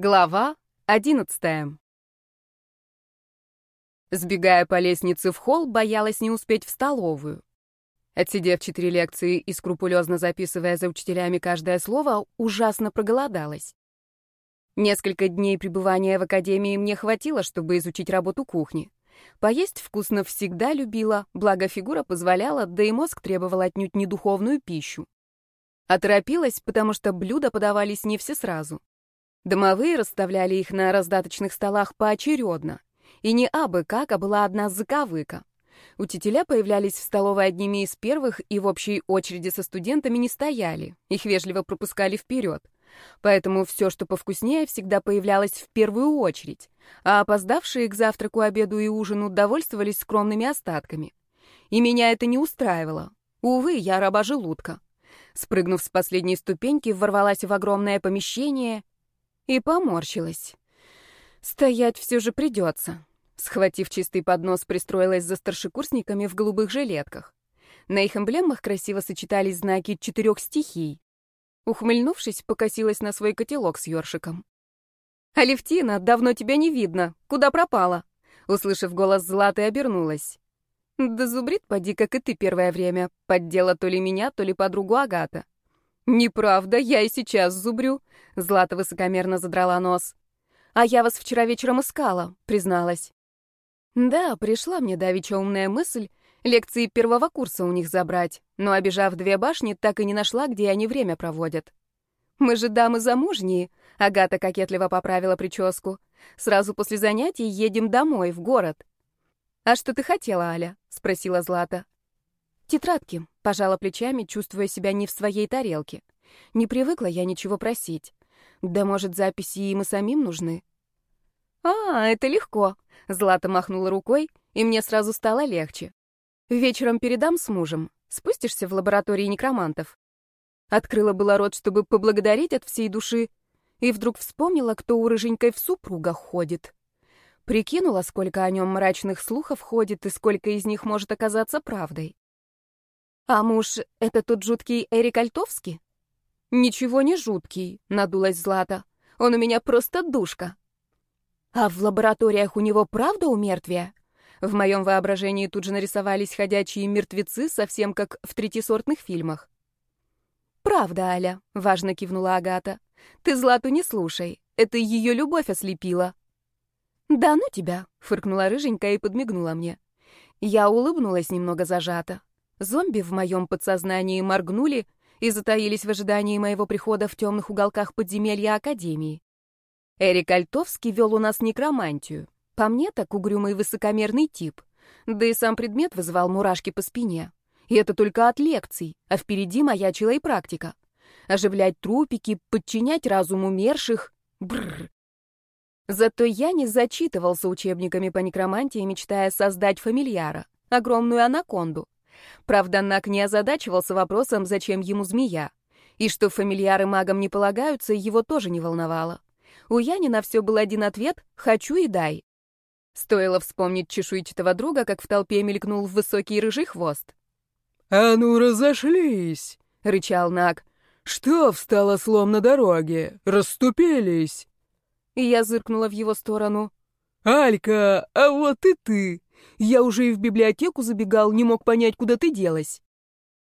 Глава одиннадцатая. Сбегая по лестнице в холл, боялась не успеть в столовую. Отсидев четыре лекции и скрупулезно записывая за учителями каждое слово, ужасно проголодалась. Несколько дней пребывания в академии мне хватило, чтобы изучить работу кухни. Поесть вкусно всегда любила, благо фигура позволяла, да и мозг требовал отнюдь не духовную пищу. Оторопилась, потому что блюда подавались не все сразу. Домовые расставляли их на раздаточных столах поочередно. И не абы как, а была одна заковыка. Учителя появлялись в столовой одними из первых и в общей очереди со студентами не стояли. Их вежливо пропускали вперед. Поэтому все, что повкуснее, всегда появлялось в первую очередь, а опоздавшие к завтраку, обеду и ужину довольствовались скромными остатками. И меня это не устраивало. Увы, я раба желудка. Спрыгнув с последней ступеньки, ворвалась в огромное помещение и поморщилась. Стоять все же придется. Схватив чистый поднос, пристроилась за старшекурсниками в голубых жилетках. На их эмблемах красиво сочетались знаки четырех стихий. Ухмыльнувшись, покосилась на свой котелок с ёршиком. «Алевтина, давно тебя не видно. Куда пропала?» Услышав голос Златы, обернулась. «Да зубрит, поди, как и ты первое время. Поддела то ли меня, то ли подругу Агата. «Неправда, я и сейчас зубрю», — Злата высокомерно задрала нос. «А я вас вчера вечером искала», — призналась. «Да, пришла мне давеча умная мысль лекции первого курса у них забрать, но, обижав две башни, так и не нашла, где они время проводят. Мы же дамы замужние», — Агата кокетливо поправила прическу. «Сразу после занятий едем домой, в город». «А что ты хотела, Аля?» — спросила Злата. «Тетрадки», — пожала плечами, чувствуя себя не в своей тарелке. Не привыкла я ничего просить. Да, может, записи им и самим нужны? «А, это легко», — Злата махнула рукой, и мне сразу стало легче. «Вечером передам с мужем. Спустишься в лаборатории некромантов». Открыла было рот, чтобы поблагодарить от всей души, и вдруг вспомнила, кто у рыженькой в супругах ходит. Прикинула, сколько о нем мрачных слухов ходит и сколько из них может оказаться правдой. «А муж — это тот жуткий Эрик Альтовский?» «Ничего не жуткий», — надулась Злата. «Он у меня просто душка». «А в лабораториях у него правда умертвие?» В моем воображении тут же нарисовались ходячие мертвецы, совсем как в третисортных фильмах. «Правда, Аля», — важно кивнула Агата. «Ты Злату не слушай, это ее любовь ослепила». «Да ну тебя», — фыркнула рыженькая и подмигнула мне. Я улыбнулась немного зажато. Зомби в моем подсознании моргнули и затаились в ожидании моего прихода в темных уголках подземелья Академии. Эрик Альтовский вел у нас некромантию. По мне, так угрюмый высокомерный тип. Да и сам предмет вызывал мурашки по спине. И это только от лекций, а впереди маячила и практика. Оживлять трупики, подчинять разум умерших. Бррр. Зато я не зачитывался учебниками по некромантии, мечтая создать фамильяра, огромную анаконду. Правда, Нак не озадачивался вопросом, зачем ему змея. И что фамильяры магам не полагаются, его тоже не волновало. У Яни на все был один ответ «хочу и дай». Стоило вспомнить чешуйчатого друга, как в толпе мелькнул высокий рыжий хвост. «А ну, разошлись!» — рычал Нак. «Что встало слом на дороге? Расступились!» И я зыркнула в его сторону. «Алька, а вот и ты!» Я уже и в библиотеку забегал, не мог понять, куда ты делась.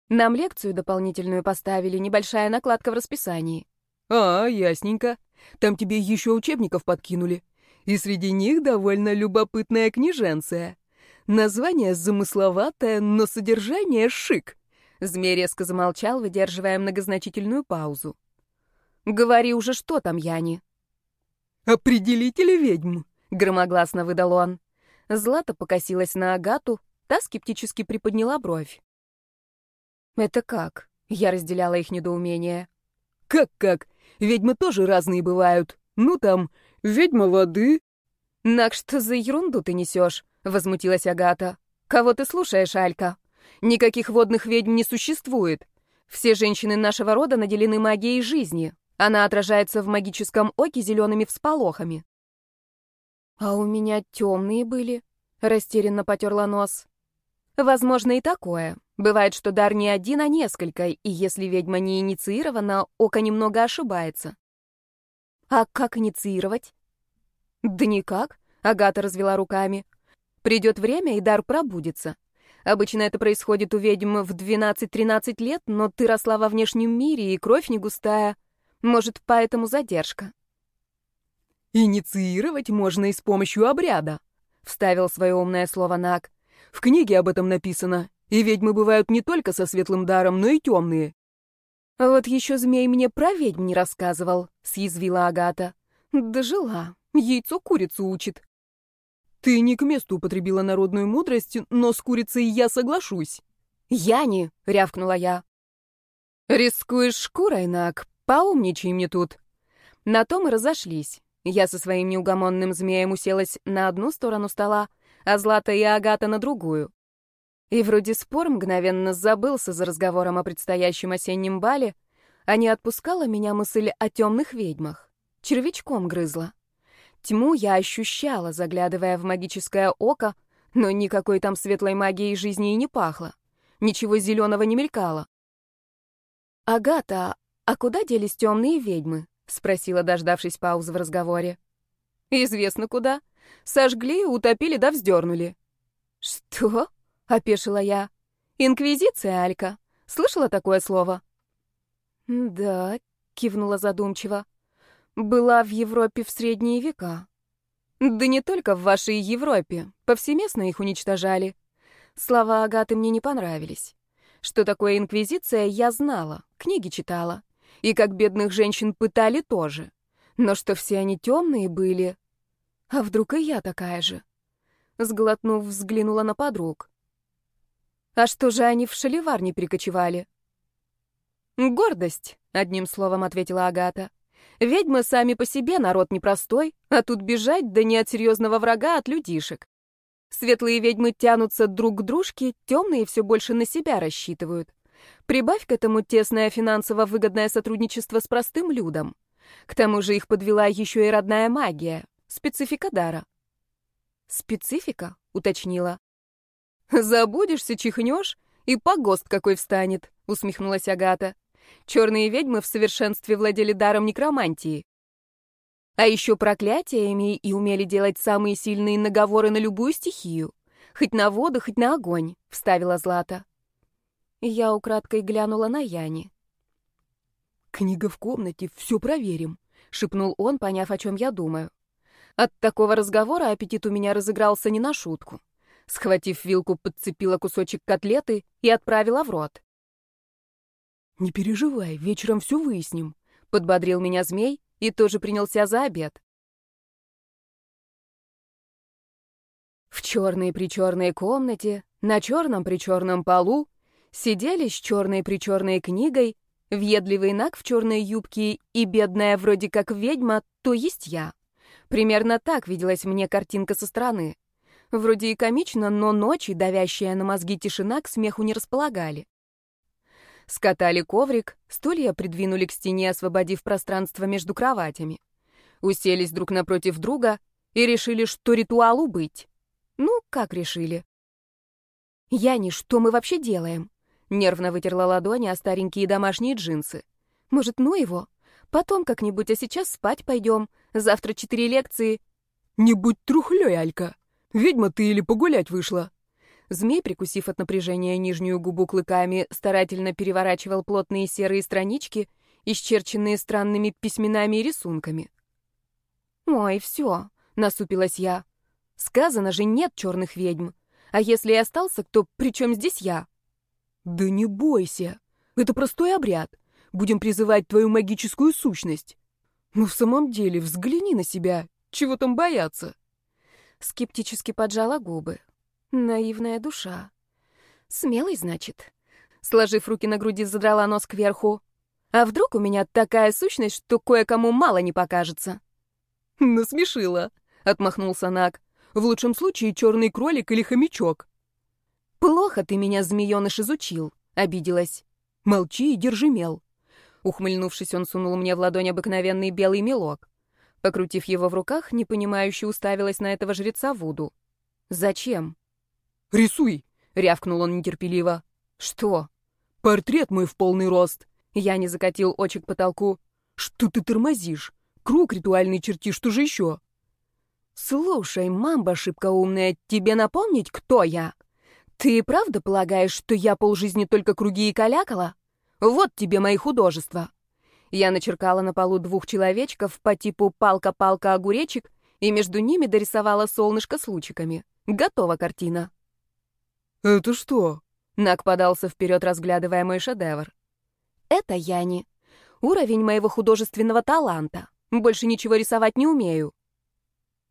Нам лекцию дополнительную поставили, небольшая накладка в расписании. А, ясненько. Там тебе еще учебников подкинули. И среди них довольно любопытная книженция. Название замысловатое, но содержание шик. Змей резко замолчал, выдерживая многозначительную паузу. «Говори уже, что там, Яни?» «Определители ведьм», — громогласно выдал он. Злата покосилась на Агату, та скептически приподняла бровь. «Это как?» — я разделяла их недоумение. «Как-как? Ведьмы тоже разные бывают. Ну там, ведьма воды». «Нак, что за ерунду ты несешь?» — возмутилась Агата. «Кого ты слушаешь, Алька? Никаких водных ведьм не существует. Все женщины нашего рода наделены магией жизни. Она отражается в магическом оке зелеными всполохами. «А у меня темные были», — растерянно потерла нос. «Возможно и такое. Бывает, что дар не один, а несколько, и если ведьма не инициирована, око немного ошибается». А как инициировать? Да никак, Агата развела руками. Придет время, и дар пробудится. Обычно это происходит у ведьм в 12-13 лет, но ты росла во внешнем мире, и кровь не густая. Может, поэтому задержка. «Инициировать можно и с помощью обряда», — вставил свое умное слово Нак. «В книге об этом написано, и ведьмы бывают не только со светлым даром, но и темные». «Вот еще змей мне про ведьм не рассказывал», — съязвила Агата. «Дожила. Яйцо курицу учит». «Ты не к месту употребила народную мудрость, но с курицей я соглашусь». «Я не», — рявкнула я. «Рискуешь шкурой, Нак, поумничай мне тут». На том и разошлись. Я со своим неугомонным змеем уселась на одну сторону стола, а Злата и Агата на другую. И вроде спор мгновенно забылся за разговором о предстоящем осеннем бале, а не отпускала меня мысль о темных ведьмах. Червячком грызла. Тьму я ощущала, заглядывая в магическое око, но никакой там светлой магией жизни и не пахло. Ничего зеленого не мелькало. «Агата, а куда делись темные ведьмы?» — спросила, дождавшись паузы в разговоре. «Известно куда. Сожгли, утопили да вздернули». «Что?» — опешила я. «Инквизиция, Алька. Слышала такое слово?» «Да», — кивнула задумчиво. «Была в Европе в средние века». «Да не только в вашей Европе. Повсеместно их уничтожали». Слова Агаты мне не понравились. Что такое инквизиция, я знала, книги читала. И как бедных женщин пытали тоже. Но что все они темные были. А вдруг и я такая же? Сглотнув, взглянула на подруг. А что же они в шалевар не перекочевали? «Гордость», — одним словом ответила Агата. «Ведьмы сами по себе народ непростой, а тут бежать, да не от серьезного врага, а от людишек. Светлые ведьмы тянутся друг к дружке, темные все больше на себя рассчитывают. Прибавь к этому тесное финансово выгодное сотрудничество с простым людом. К тому же их подвела еще и родная магия, специфика дара. «Специфика?» — уточнила. «Забудешься, чихнешь, и погост какой встанет», — усмехнулась Агата. «Черные ведьмы в совершенстве владели даром некромантии. А еще проклятиями и умели делать самые сильные наговоры на любую стихию. Хоть на воду, хоть на огонь», — вставила Злата. Я украдкой глянула на Яни. «Книга в комнате, все проверим», — шепнул он, поняв, о чем я думаю. От такого разговора аппетит у меня разыгрался не на шутку. Схватив вилку, подцепила кусочек котлеты и отправила в рот. «Не переживай, вечером все выясним», — подбодрил меня змей и тоже принялся за обед. В черной-причерной комнате, на черном-причерном полу Сидели с черной-причерной книгой, въедливый наг в черной юбке и бедная вроде как ведьма, то есть я. Примерно так виделась мне картинка со стороны. Вроде и комично, но ночи, давящая на мозги тишина, к смеху не располагали. Скатали коврик, стулья придвинули к стене, освободив пространство между кроватями. Уселись друг напротив друга и решили, что ритуалу быть. Ну, как решили? «Яни, что мы вообще делаем?» Нервно вытерла ладони о старенькие домашние джинсы. «Может, ну его? Потом как-нибудь, а сейчас спать пойдем. Завтра четыре лекции». «Не будь трухлёй, Алька. Ведьма ты или погулять вышла?» Змей, прикусив от напряжения нижнюю губу клыками, старательно переворачивал плотные серые странички, исчерченные странными письменами и рисунками. «Ой, все», — насупилась я. «Сказано же, нет черных ведьм. А если и остался кто, при чем здесь я?» «Да не бойся. Это простой обряд. Будем призывать твою магическую сущность. Но в самом деле взгляни на себя. Чего там бояться?» Скептически поджала губы. Наивная душа. Смелый, значит. Сложив руки на груди, задрала нос кверху. А вдруг у меня такая сущность, что кое-кому мало не покажется? Насмешила, отмахнулся Нак. В лучшем случае черный кролик или хомячок. «Плохо ты меня, змееныш, изучил», — обиделась. «Молчи и держи мел». Ухмыльнувшись, он сунул мне в ладонь обыкновенный белый мелок. Покрутив его в руках, непонимающе уставилась на этого жреца Вуду. «Зачем?» «Рисуй!» — рявкнул он нетерпеливо. «Что?» «Портрет мой в полный рост!» Я не закатил очи к потолку. «Что ты тормозишь? круг ритуальный черти, что же еще? Слушай, мамба шибко умная, тебе напомнить, кто я? Ты правда полагаешь, что я полжизни только круги и калякала? Вот тебе мои художества. Я начеркала на полу двух человечков по типу палка-палка-огуречек и между ними дорисовала солнышко с лучиками. Готова картина. «Это что?» Нак подался вперед, разглядывая мой шедевр. «Это Яни. Уровень моего художественного таланта. Больше ничего рисовать не умею».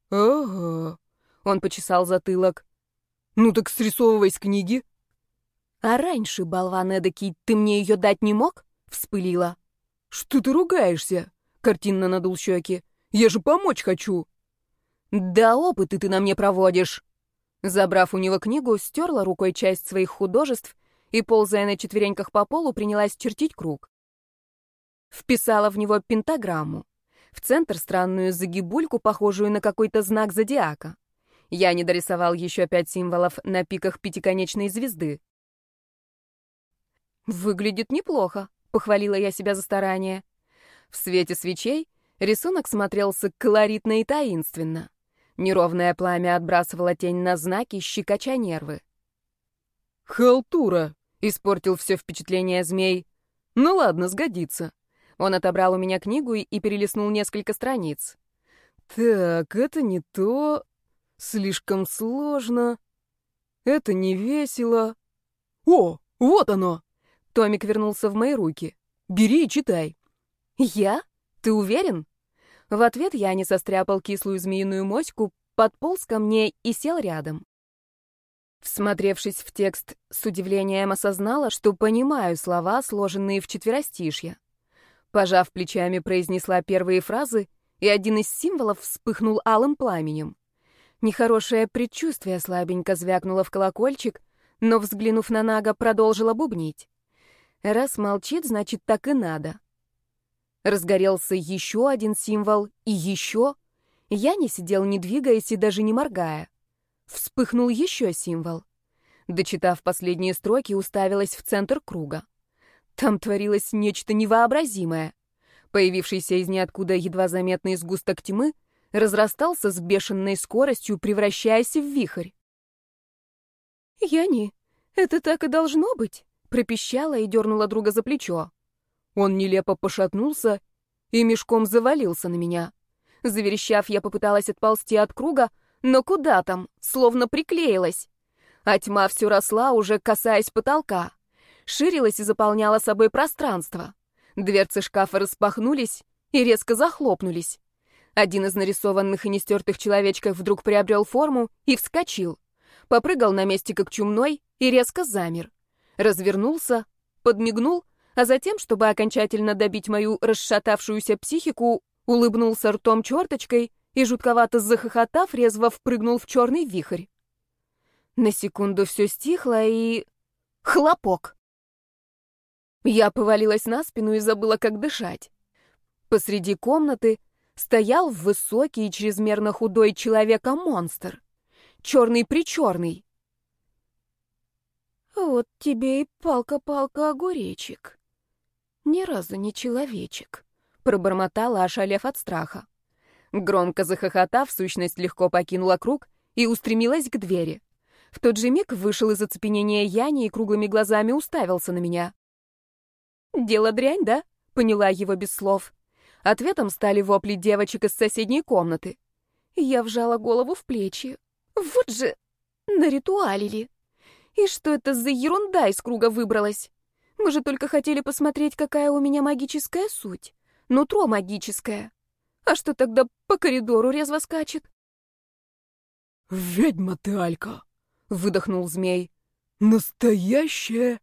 «Ага». Он почесал затылок. «Ну так срисовывай с книги». «А раньше, болван эдакий, ты мне ее дать не мог?» — вспылила. «Что ты ругаешься?» — картинно надул щеки. «Я же помочь хочу». «Да опыты ты на мне проводишь!» Забрав у него книгу, стерла рукой часть своих художеств и, ползая на четвереньках по полу, принялась чертить круг. Вписала в него пентаграмму. В центр странную загибульку, похожую на какой-то знак зодиака. Я не дорисовал еще пять символов на пиках пятиконечной звезды. «Выглядит неплохо», — похвалила я себя за старание. В свете свечей рисунок смотрелся колоритно и таинственно. Неровное пламя отбрасывало тень на знаки, щекоча нервы. «Халтура!» — испортил все впечатление змей. «Ну ладно, сгодится». Он отобрал у меня книгу и перелистнул несколько страниц. «Так, это не то. Слишком сложно. Это не весело. О, вот оно!» Томик вернулся в мои руки. «Бери и читай». «Я? Ты уверен?» В ответ я не состряпал кислую змеиную моську, подполз ко мне и сел рядом. Всмотревшись в текст, с удивлением осознала, что понимаю слова, сложенные в четверостишье. Пожав плечами, произнесла первые фразы, и один из символов вспыхнул алым пламенем. Нехорошее предчувствие слабенько звякнуло в колокольчик, но, взглянув на Нага, продолжила бубнить. Раз молчит, значит, так и надо. Разгорелся еще один символ, и еще. Я не сидел, не двигаясь и даже не моргая. Вспыхнул еще символ. Дочитав последние строки, уставилась в центр круга. Там творилось нечто невообразимое. Появившийся из ниоткуда едва заметный сгусток тьмы разрастался с бешеной скоростью, превращаясь в вихрь. «Яни, это так и должно быть», — пропищала и дернула друга за плечо. Он нелепо пошатнулся и мешком завалился на меня. Заверещав, я попыталась отползти от круга, но куда там, словно приклеилась. А тьма все росла, уже касаясь потолка. Ширилась и заполняла собой пространство. Дверцы шкафа распахнулись и резко захлопнулись. Один из нарисованных и нестертых человечков вдруг приобрел форму и вскочил. Попрыгал на месте как чумной и резко замер. Развернулся, подмигнул — а затем, чтобы окончательно добить мою расшатавшуюся психику, улыбнулся ртом черточкой и, жутковато захохотав, резво впрыгнул в черный вихрь. На секунду все стихло и... Хлопок! Я повалилась на спину и забыла, как дышать. Посреди комнаты стоял высокий и чрезмерно худой человека-монстр. Черный-причерный. Вот тебе и палка-палка-огуречек. Ни разу не человечек, пробормотала, ошалев от страха. Громко захохотав, сущность легко покинула круг и устремилась к двери. В тот же миг вышел из оцепенения Яни и круглыми глазами уставился на меня. «Дело дрянь, да?» — поняла его без слов. Ответом стали вопли девочек из соседней комнаты. Я вжала голову в плечи. Вот же наритуалили. И что это за ерунда из круга выбралась? Мы же только хотели посмотреть, какая у меня магическая суть. Нутро магическое. А что тогда по коридору резво скачет? «Ведьма ты, Алька!» — выдохнул змей. «Настоящая,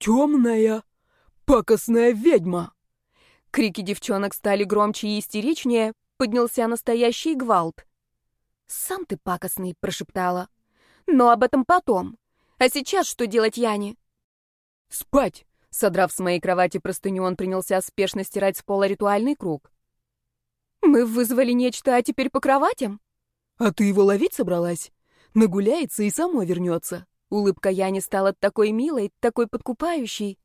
темная, пакостная ведьма!» Крики девчонок стали громче и истеричнее, поднялся настоящий гвалт. «Сам ты пакостный», — прошептала. «Но об этом потом. А сейчас что делать Яне? «Спать!» Содрав с моей кровати простыню, он принялся спешно стирать с пола ритуальный круг. «Мы вызвали нечто, а теперь по кроватям?» «А ты его ловить собралась? Нагуляется и само вернется». Улыбка Яни стала такой милой, такой подкупающей.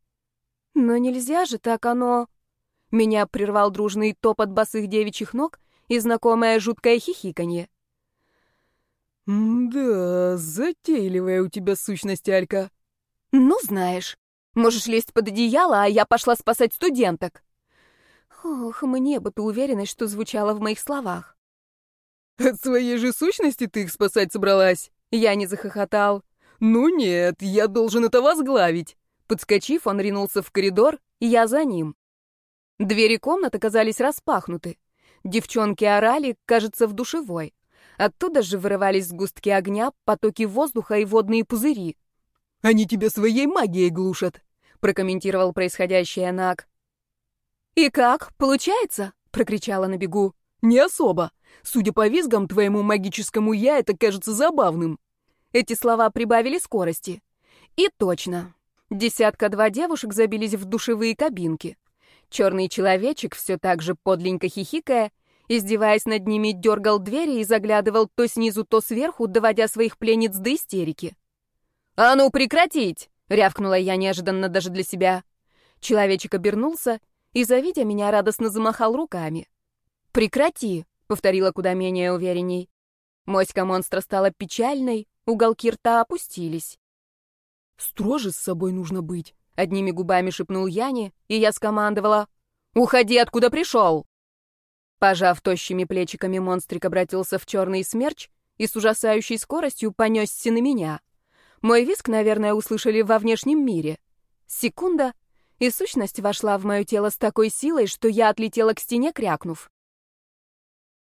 «Но нельзя же так оно...» Меня прервал дружный топот босых девичьих ног и знакомое жуткое хихиканье. «Да, затейливая у тебя сущность, Алька». «Ну, знаешь, можешь лезть под одеяло, а я пошла спасать студенток». Ох, мне бы-то уверенность, что звучало в моих словах. «От своей же сущности ты их спасать собралась?» Я не захохотал. «Ну нет, я должен это возглавить». Подскочив, он ринулся в коридор, и я за ним. Двери комнат оказались распахнуты. Девчонки орали, кажется, в душевой. Оттуда же вырывались сгустки огня, потоки воздуха и водные пузыри. «Они тебя своей магией глушат», — прокомментировал происходящее Нак. «И как, получается?» — прокричала на бегу. «Не особо. Судя по визгам твоему магическому «я», это кажется забавным». Эти слова прибавили скорости. И точно. Десятка-два девушек забились в душевые кабинки. Черный человечек, все так же подленько хихикая, издеваясь над ними, дергал двери и заглядывал то снизу, то сверху, доводя своих пленниц до истерики. «А ну, прекратить!» — рявкнула я неожиданно даже для себя. Человечек обернулся и, завидя меня, радостно замахал руками. «Прекрати!» — повторила куда менее уверенней. Моська монстра стала печальной, уголки рта опустились. «Строже с собой нужно быть», — одними губами шепнул Яне, и я скомандовала «Уходи, откуда пришел!» Пожав тощими плечиками, монстрик обратился в черный смерч и с ужасающей скоростью понесся на меня. Мой виск, наверное, услышали во внешнем мире. Секунда, и сущность вошла в мое тело с такой силой, что я отлетела к стене, крякнув.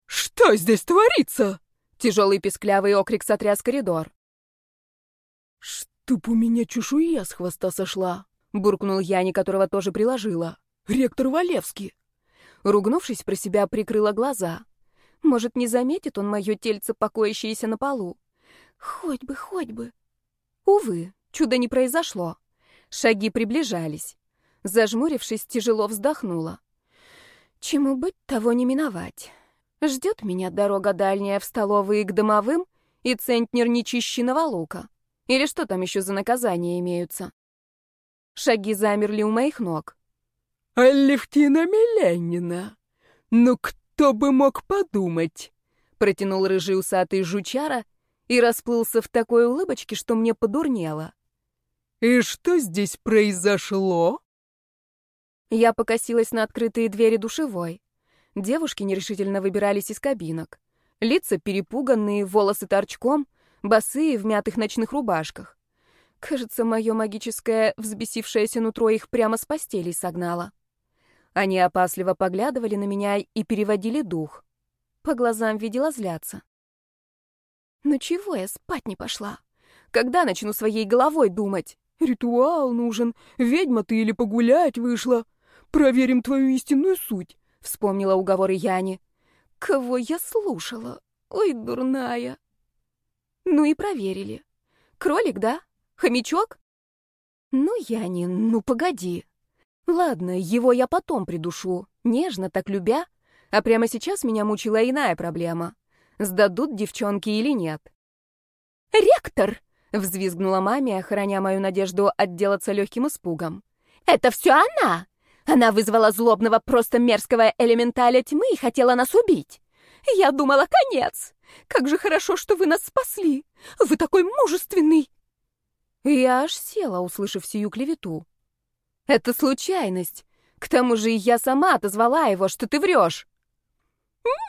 «Что здесь творится?» Тяжелый песклявый окрик сотряс коридор. «Чтоб у меня чешуя с хвоста сошла!» — буркнул Яни, которого тоже приложила. «Ректор Валевский!» Ругнувшись про себя, прикрыла глаза. Может, не заметит он мое тельце, покоящееся на полу. Хоть бы, хоть бы. Увы, чудо не произошло. Шаги приближались. Зажмурившись, тяжело вздохнула. Чему быть, того не миновать. Ждет меня дорога дальняя в столовые к домовым и центнер нечищенного лука. Или что там еще за наказания имеются? Шаги замерли у моих ног. «Алевтина Миленина! Ну кто бы мог подумать?» Протянул рыжий усатый жучара и расплылся в такой улыбочке, что мне подурнело. «И что здесь произошло?» Я покосилась на открытые двери душевой. Девушки нерешительно выбирались из кабинок. Лица перепуганные, волосы торчком, босые в мятых ночных рубашках. Кажется, мое магическое взбесившееся нутро их прямо с постелей согнало. Они опасливо поглядывали на меня и переводили дух. По глазам видела зляться. Ну чего я спать не пошла? Когда начну своей головой думать? Ритуал нужен. Ведьма ты или погулять вышла? Проверим твою истинную суть», — вспомнила уговоры Яни. «Кого я слушала? Ой, дурная!» Ну и проверили. Кролик, да? Хомячок? Ну, Яни, ну погоди. Ладно, его я потом придушу, нежно, так любя, а прямо сейчас меня мучила иная проблема. Сдадут девчонки или нет? «Ректор!» — взвизгнула маме, охраня мою надежду отделаться легким испугом. «Это все она! Она вызвала злобного, просто мерзкого элементаля тьмы и хотела нас убить. Я думала, конец. Как же хорошо, что вы нас спасли. Вы такой мужественный. Я аж села, услышав сию клевету. Это случайность. К тому же я сама отозвала его, что ты врешь.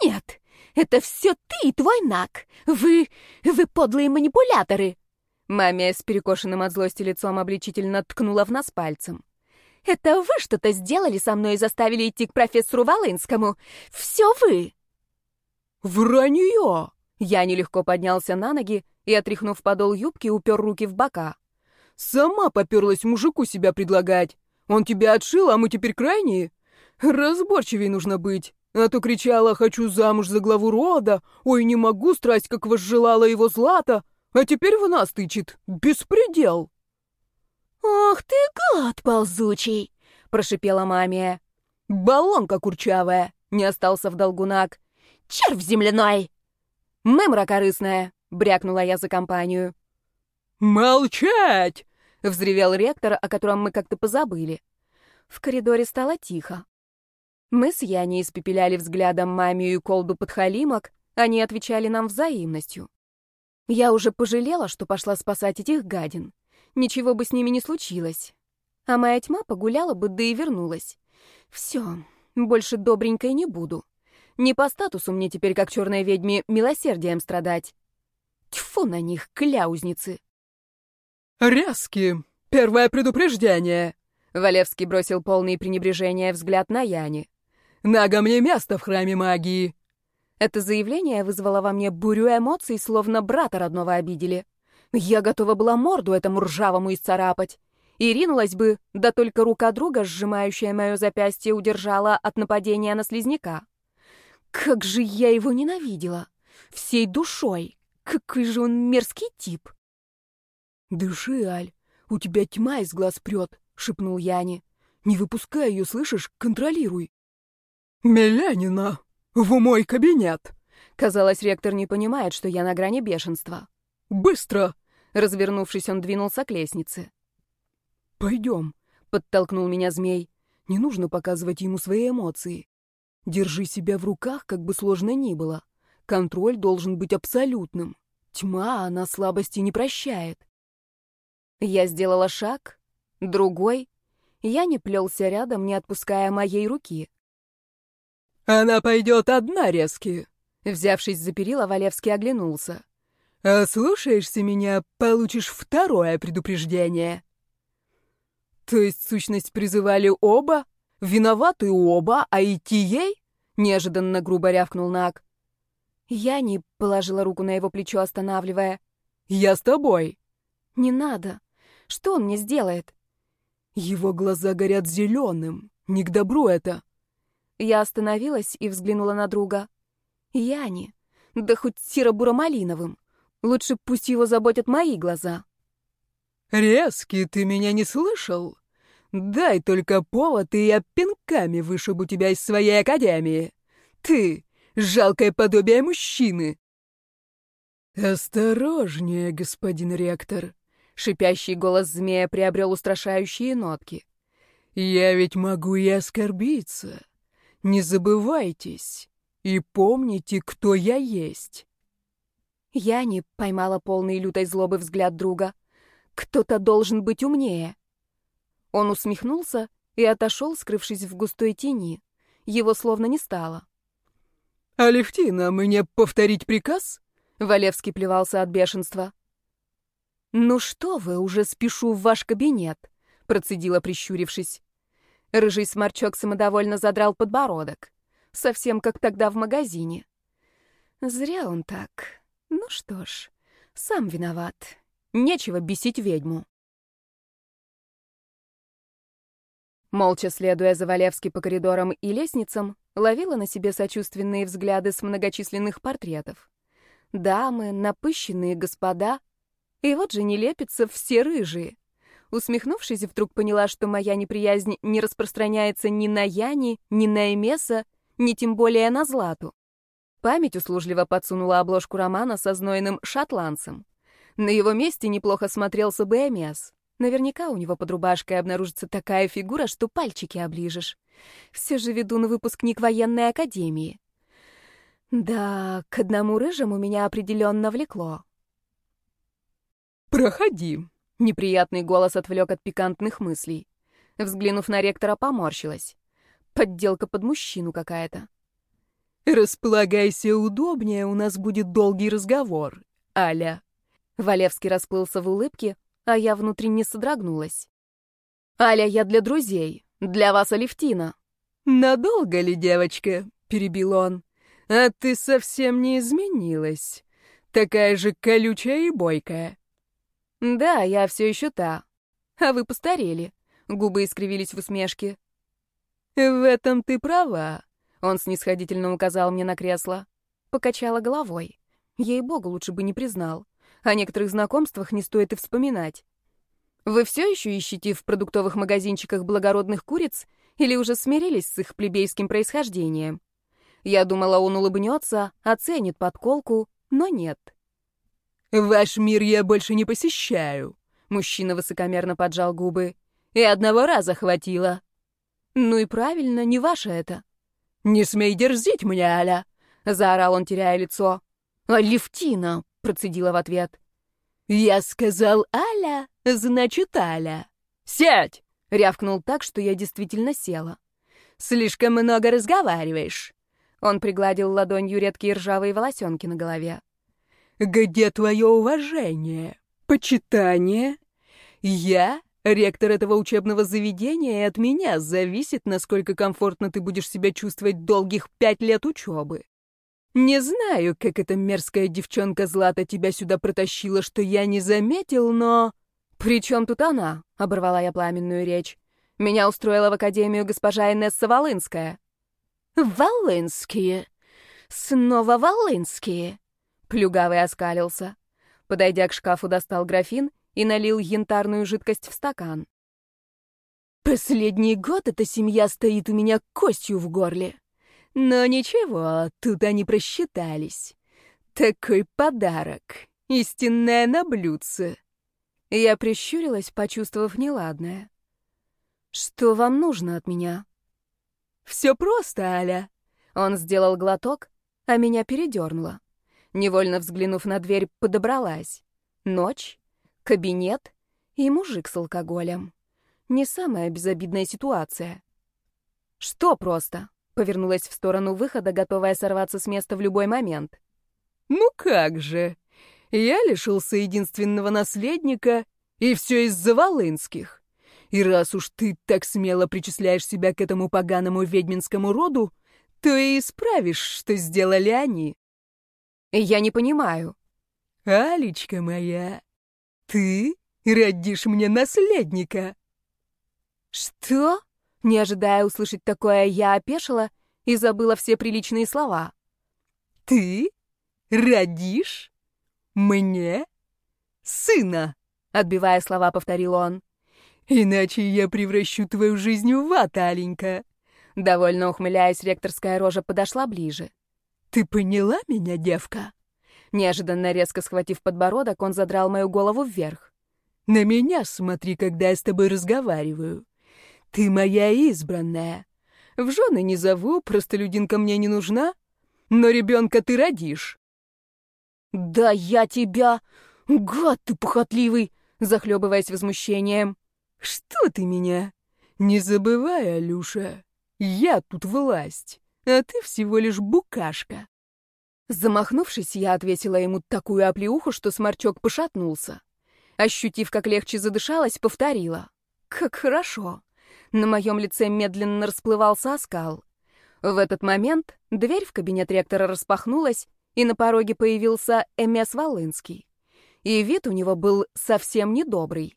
Нет, это все ты и твой Нак. Вы... вы подлые манипуляторы. Мамия с перекошенным от злости лицом обличительно ткнула в нас пальцем. Это вы что-то сделали со мной и заставили идти к профессору Волынскому. Все вы!» «Вранье!» Я нелегко поднялся на ноги и, отряхнув подол юбки, упер руки в бока. «Сама поперлась мужику себя предлагать. Он тебя отшил, а мы теперь крайние? Разборчивей нужно быть. А то кричала «хочу замуж за главу рода», «ой, не могу, страсть как возжелала его злата», а теперь в нас тычет. Беспредел!» «Ох ты, гад ползучий!» — прошипела мамия. «Баллонка курчавая!» — не остался в долгунак. «Червь земляной!» «Мымра корыстная!» — брякнула я за компанию. «Молчать!» — взревел ректор, о котором мы как-то позабыли. В коридоре стало тихо. Мы с Яней испепеляли взглядом мамию и колду подхалимок, они отвечали нам взаимностью. Я уже пожалела, что пошла спасать этих гадин. Ничего бы с ними не случилось. А моя тьма погуляла бы, да и вернулась. Все, больше добренькой не буду. Не по статусу мне теперь, как черной ведьме, милосердием страдать. Тьфу на них, кляузницы. «Рязки! Первое предупреждение!» Валевский бросил полный пренебрежения взгляд на Яне. «Нага мне место в храме магии!» Это заявление вызвало во мне бурю эмоций, словно брата родного обидели. Я готова была морду этому ржавому исцарапать. И ринулась бы, да только рука друга, сжимающая мое запястье, удержала от нападения на слизняка. Как же я его ненавидела! Всей душой! Какой же он мерзкий тип! «Дыши, Аль, у тебя тьма из глаз прет», — шепнул Яни. «Не выпускай ее, слышишь? Контролируй». «Милянина, в мой кабинет!» Казалось, ректор не понимает, что я на грани бешенства. «Быстро!» Развернувшись, он двинулся к лестнице. «Пойдем», — подтолкнул меня змей. «Не нужно показывать ему свои эмоции. Держи себя в руках, как бы сложно ни было. Контроль должен быть абсолютным. Тьма, она слабости не прощает». Я сделала шаг, другой. Я не плелся рядом, не отпуская моей руки. «Она пойдет одна, резки!» Взявшись за перила, Валевский оглянулся. «А слушаешься меня, получишь второе предупреждение». «То есть сущность призывали оба? Виноваты оба, а идти ей?» Неожиданно грубо рявкнул Наг. Я не положила руку на его плечо, останавливая. «Я с тобой». «Не надо. Что он мне сделает?» «Его глаза горят зеленым. Не к добру это». Я остановилась и взглянула на друга. «Яни, да хоть серо-буро-малиновым. Лучше пусть его заботят мои глаза». «Резкий, ты меня не слышал? Дай только повод, и я пинками вышибу тебя из своей академии. Ты — жалкое подобие мужчины». «Осторожнее, господин ректор», — шипящий голос змея приобрел устрашающие нотки. «Я ведь могу и оскорбиться. Не забывайтесь и помните, кто я есть». Я не поймала полный лютой злобы взгляд друга. Кто-то должен быть умнее. Он усмехнулся и отошел, скрывшись в густой тени. Его словно не стало. «Алевтина, мне повторить приказ?» Валевский плевался от бешенства. «Ну что вы, уже спешу в ваш кабинет», — процедила, прищурившись. Рыжий сморчок самодовольно задрал подбородок. Совсем как тогда в магазине. Зря он так. Ну что ж, сам виноват. Нечего бесить ведьму. Молча следуя за Валевски по коридорам и лестницам, ловила на себе сочувственные взгляды с многочисленных портретов. Дамы, напыщенные господа. И вот же не лепятся все рыжие. Усмехнувшись, вдруг поняла, что моя неприязнь не распространяется ни на Яни, ни на Эмеса, ни тем более на Злату. Память услужливо подсунула обложку романа со знойным шотландцем. На его месте неплохо смотрелся бы Эмес. Наверняка у него под рубашкой обнаружится такая фигура, что пальчики оближешь. Все же веду на выпускник военной академии. Да, к одному рыжему меня определенно влекло. «Проходи», — неприятный голос отвлек от пикантных мыслей. Взглянув на ректора, поморщилась. Подделка под мужчину какая-то. «Располагайся удобнее, у нас будет долгий разговор, Аля». Валевский расплылся в улыбке, а я внутренне содрогнулась. «Аля, я для друзей. Для вас, Алевтина». «Надолго ли, девочка?» — перебил он. «А ты совсем не изменилась. Такая же колючая и бойкая». «Да, я все еще та. А вы постарели». Губы искривились в усмешке. «В этом ты права», — он снисходительно указал мне на кресло. Покачала головой. Ей-богу, лучше бы не признал. О некоторых знакомствах не стоит и вспоминать. Вы все еще ищете в продуктовых магазинчиках благородных куриц или уже смирились с их плебейским происхождением? Я думала, он улыбнется, оценит подколку, но нет. «Ваш мир я больше не посещаю», — мужчина высокомерно поджал губы. «И одного раза хватило». «Ну и правильно, не ваше это». «Не смей дерзить мне, Аля!» — заорал он, теряя лицо. «Алевтина!» — процедила в ответ. «Я сказал Аля, значит Аля. Сядь!» — рявкнул так, что я действительно села. «Слишком много разговариваешь». Он пригладил ладонью редкие ржавые волосенки на голове. «Где твое уважение? Почитание? Я ректор этого учебного заведения, и от меня зависит, насколько комфортно ты будешь себя чувствовать долгих пять лет учебы. Не знаю, как эта мерзкая девчонка Злата тебя сюда протащила, что я не заметил, но...» «При чем тут она?» — оборвала я пламенную речь. «Меня устроила в академию госпожа Инесса Волынская». «Волынские! Снова Волынские!» Плюгавый оскалился. Подойдя к шкафу, достал графин и налил янтарную жидкость в стакан. «Последний год эта семья стоит у меня костью в горле. Но ничего, тут они просчитались. Такой подарок. Истинное на блюдце». Я прищурилась, почувствовав неладное. «Что вам нужно от меня?» «Все просто, Аля». Он сделал глоток, а меня передернуло. Невольно взглянув на дверь, подобралась. Ночь, кабинет и мужик с алкоголем. Не самая безобидная ситуация. «Что просто?» — повернулась в сторону выхода, готовая сорваться с места в любой момент. «Ну как же! Я лишился единственного наследника, и все из-за Волынских. И раз уж ты так смело причисляешь себя к этому поганому ведьминскому роду, то и исправишь, что сделали они. Я не понимаю. Алечка моя, ты родишь мне наследника. Что? Не ожидая услышать такое, я опешила и забыла все приличные слова. Ты родишь мне сына, отбивая слова, повторил он. Иначе я превращу твою жизнь в ад, Аленька. Довольно ухмыляясь, ректорская рожа подошла ближе. Ты поняла меня, девка? Неожиданно резко схватив подбородок, он задрал мою голову вверх. На меня смотри, когда я с тобой разговариваю. Ты моя избранная. В жены не зову, простолюдинка мне не нужна, но ребенка ты родишь. «Да я тебя... Гад ты похотливый!» Захлебываясь возмущением. «Что ты меня? Не забывай, Алюша, я тут власть, а ты всего лишь букашка». Замахнувшись, я ответила ему такую оплеуху, что сморчок пошатнулся. Ощутив, как легче задышалась, повторила. «Как хорошо!» На моем лице медленно расплывался оскал. В этот момент дверь в кабинет ректора распахнулась, и на пороге появился Эмес Волынский. И вид у него был совсем недобрый.